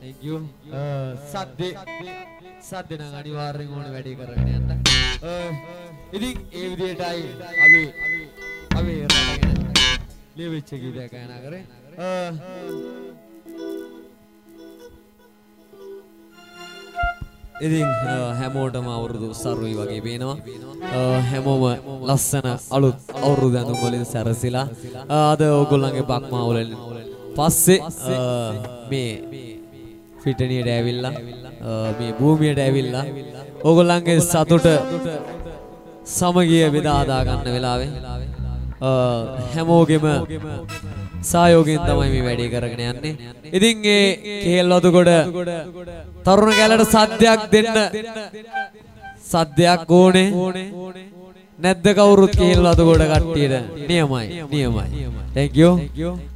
thank you සද්දේ. සද්දේ. නම් අනිවාර්යෙන් ඕනේ වැඩි කරගෙන යන්න. ඉතින් ඒ විදිහටයි අපි අපි රටගෙන ලියවිච්ච ගීතයක් ගායනා කරේ. ඉතින් හැමෝටම අවුරුදු සරුයි වගේ පේනවා. හැමෝම ලස්සන අලුත් අවුරුදු ඇඳුම් වලින් සැරසිලා. අද ඕගොල්ලන්ගේ බක්මා වලින් පස්සේ මේ ෆිටනියට ඇවිල්ලා අ, මේ භූමියට ඇවිල්ලා ඕගොල්ලන්ගේ සතුට සමගිය බෙදා හදා ගන්න වෙලාවේ අ, හැමෝගෙම සහයෝගයෙන් තමයි මේ වැඩේ කරගෙන යන්නේ. ඉතින් ඒ කේල් වතුගොඩ තරුණ කැලට සද්දයක් දෙන්න සද්දයක් ඕනේ. නැද්ද කවුරුත් කේල් වතුගොඩ කට්ටියට නියමයි නියමයි. thank you.